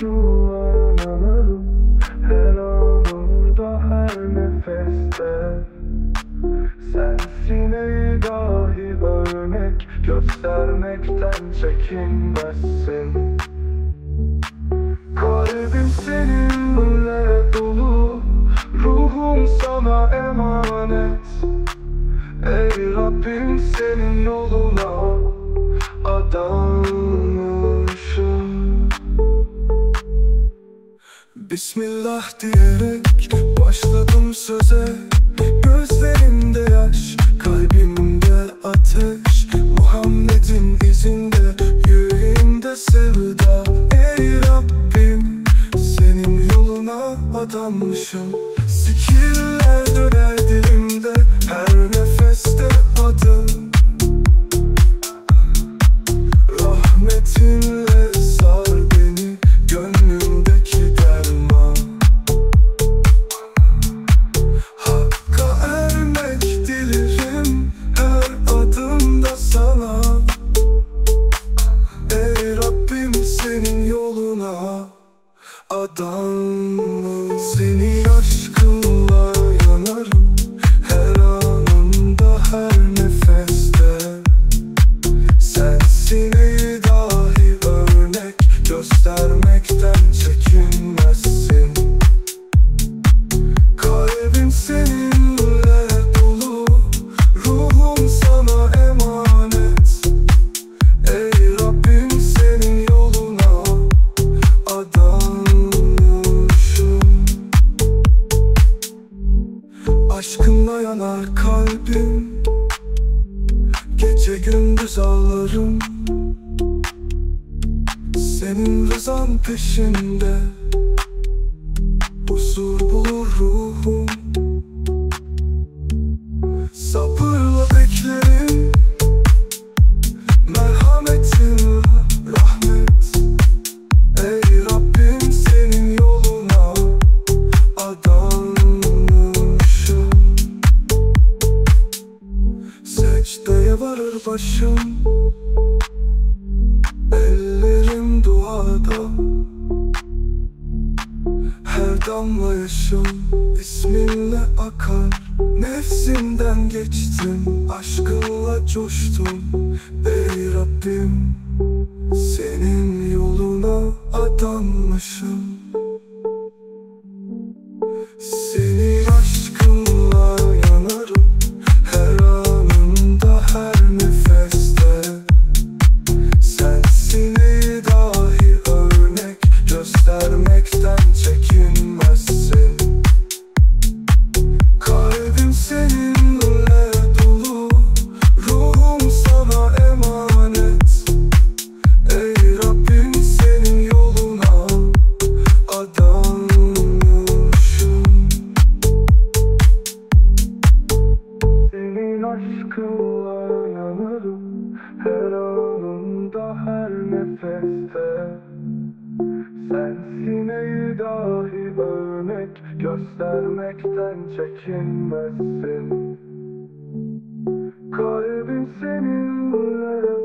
yanarım Her anımda her nefeste. Sensin ey dahi Göstermekten çekinmezsin. Kalbim seninle Bismillah diyerek başladım söze. Gözlerimde yaş, kalbimde ateş. Muhammed'in izinde, yüreğimde sevda. Ey Rabbim, senin yoluna adanmışım. Zikirler döner dilimde, her nefeste adın adanım Senin aşkınla yanarım. Her anımda her nefeste. Sensin Aşkınla yanar kalbim. Gece gündüz ağlarım. Senin rızan peşinde. Huzur bulur ruhum. Sabırla beklerim. Merhametin rahmet. Ey Rabbim senin yoluna adanmışım başım. Ellerim duada. Her damla yaşım. İsminle akar. Nefsimden geçtim. Aşkınla coştum. Ey Rabbim Senin yoluna adanmışım. Senin her nefeste. Sensin ey dahi örnek Göstermekten çekinmezsin. Kalbim seninle